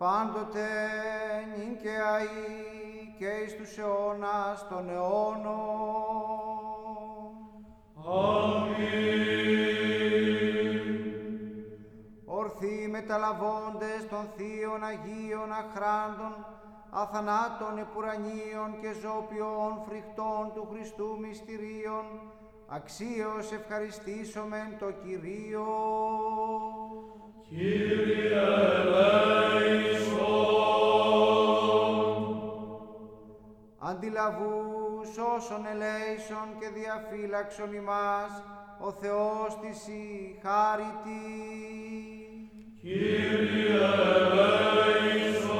πάντοτε νυν και αΐ και εις τους αιώνας των αιώνων. Ορθοί μεταλαβώντες των Θείων Αγίων Αχράντων, αθανάτων επουρανίων και ζώπιων φρικτών του Χριστού μυστηρίων, αξίως ευχαριστήσομεν το Κυρίο. Κύριε Αντιλαβούς όσων ελέησον και διαφύλαξον ημάς, ο Θεός της η χάρητη. Κύριε ελέησον.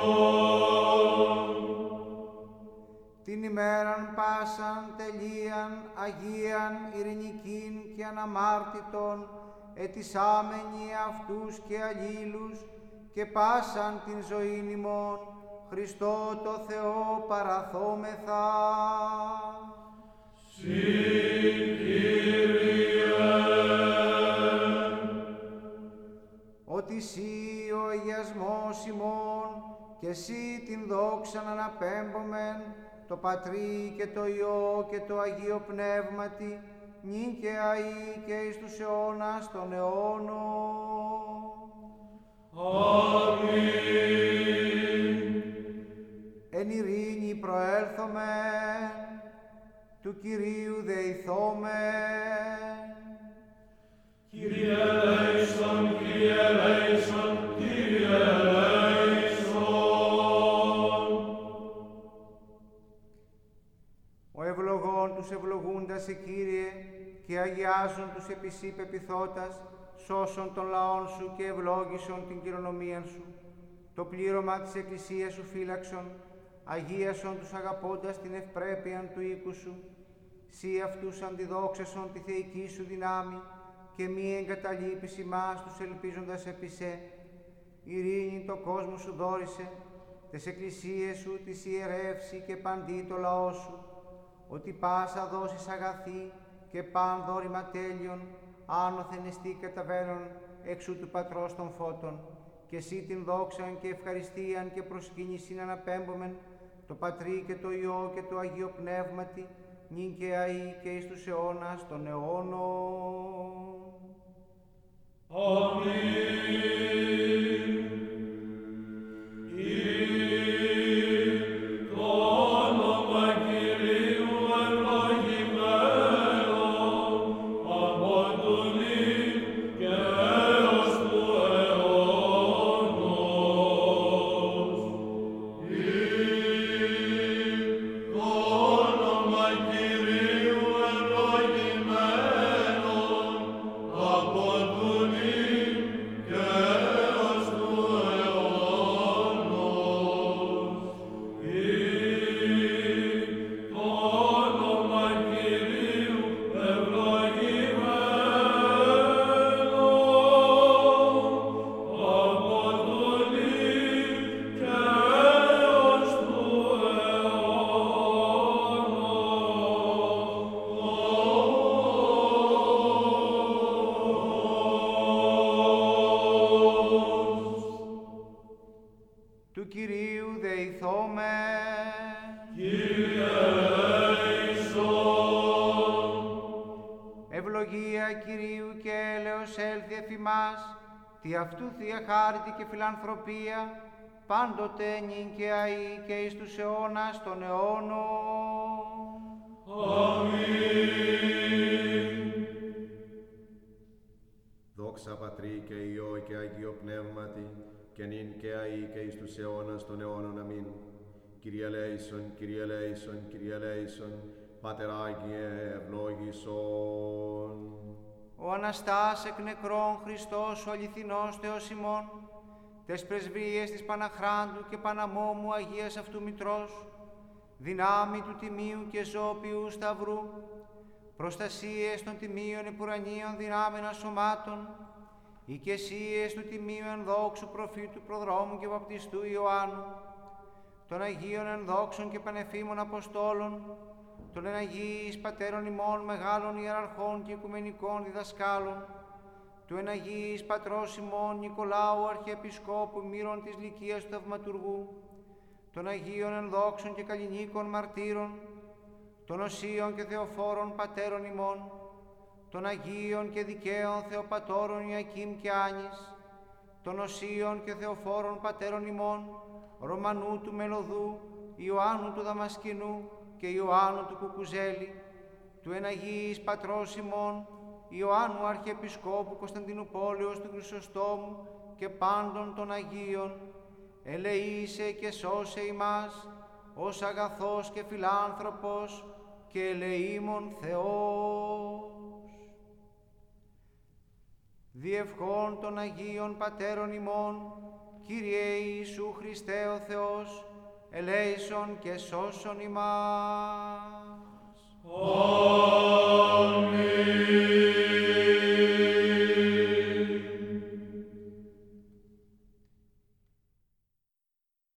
Την ημέραν πάσαν τελείαν, αγίαν, ειρηνικήν και αναμάρτητον, ετισάμενοι αυτούς και αλλήλους και πάσαν την ζωήν ημών, Χριστό το Θεό παραθόμεθα. Ότι εσύ ο αγιασμός ημών και εσύ την δόξαν αναπέμπομεν, το Πατρί και το Υιό και το Αγίο Πνεύματι, νυν και αΐ και εις τους αιώνας των αιώνων. Εν ειρήνη προέλθομεν, του Κυρίου δεηθόμεν. Κύριε ελέησον, Κύριε ελέησον, Κύριε ελέησον. Ο ευλογών τους ευλογούντας σε Κύριε και αγιάζουν τους επισή πεπιθώτας, σώσον των λαών σου και ευλόγησον την κληρονομία σου. Το πλήρωμα της Εκκλησίας σου φύλαξον, αγίασον τους αγαπώντας την ευπρέπειαν του οίκου σου. Σύ αυτούς αντιδόξασον τη θεϊκή σου δυνάμει και μη εγκαταλείπεις ημάς τους ελπίζοντας επί σε. Ειρήνη το κόσμο σου δόρισε, τες εκκλησίες σου της ιερεύσει και παντί το λαό σου, ότι πάσα δώσεις αγαθή και παν δόρημα τέλειων, άνωθεν εστί καταβαίνον εξού του Πατρός των Φώτων, και εσύ την δόξαν και ευχαριστίαν και προσκύνησιν αναπέμπομεν, το Πατρί και το Υιό και το Αγίο Πνεύματι, νυν και αΐ και εις τους αιώνας των αιώνων. Το Του Κυρίου δεηθώμε. Κύριε ελέησον. Ευλογία Κυρίου και έλεος έλθει εφ' ημάς, τη αυτού Θεία χάρητη και φιλανθρωπία, πάντοτε νυν και αΐ και εις τους αιώνας των αιώνων. Δόξα Πατρί και Υιό και Αγίο Πνεύματι, και νυν και αΐ και εις τους αιώνας των αιώνων αμήν. Κύριε ελέησον, Κύριε ελέησον, Κύριε ελέησον, Πάτερ Άγιε ευλόγησον. Ο Αναστάς εκ νεκρών Χριστός ο αληθινός Θεός ημών, τες πρεσβείες της Παναχράντου και Παναμόμου Αγίας αυτού Μητρός, δυνάμει του Τιμίου και Ζώπιου Σταυρού, προστασίες των Τιμίων Επουρανίων δυνάμενα σωμάτων, οικεσίες του Τιμίου ενδόξου προφήτου προδρόμου και βαπτιστού Ιωάννου, των Αγίων ενδόξων και πανεφήμων Αποστόλων, των εναγίης πατέρων ημών μεγάλων ιεραρχών και οικουμενικών διδασκάλων, του εναγίης πατρός ημών Νικολάου Αρχιεπισκόπου Μύρων της Λυκίας του Θαυματουργού, των Αγίων ενδόξων και καλλινίκων μαρτύρων, των Οσίων και Θεοφόρων Πατέρων ημών, των Αγίων και Δικαίων Θεοπατώρων Ιακήμ και Άνης, των Οσίων και Θεοφόρων Πατέρων ημών, Ρωμανού του Μελωδού, Ιωάννου του Δαμασκηνού και Ιωάννου του Κουκουζέλη, του Εναγίης Πατρός ημών, Ιωάννου Αρχιεπισκόπου Κωνσταντινούπολεως του Χρυσοστόμου και πάντων των Αγίων, ελεήσε και σώσε ημάς, ως αγαθός και φιλάνθρωπος και ελεήμων Θεός. Διευχών των Αγίων Πατέρων ημών, Κύριε Ιησού Χριστέ ο Θεός, ελέησον και σώσον ημάς. Amen.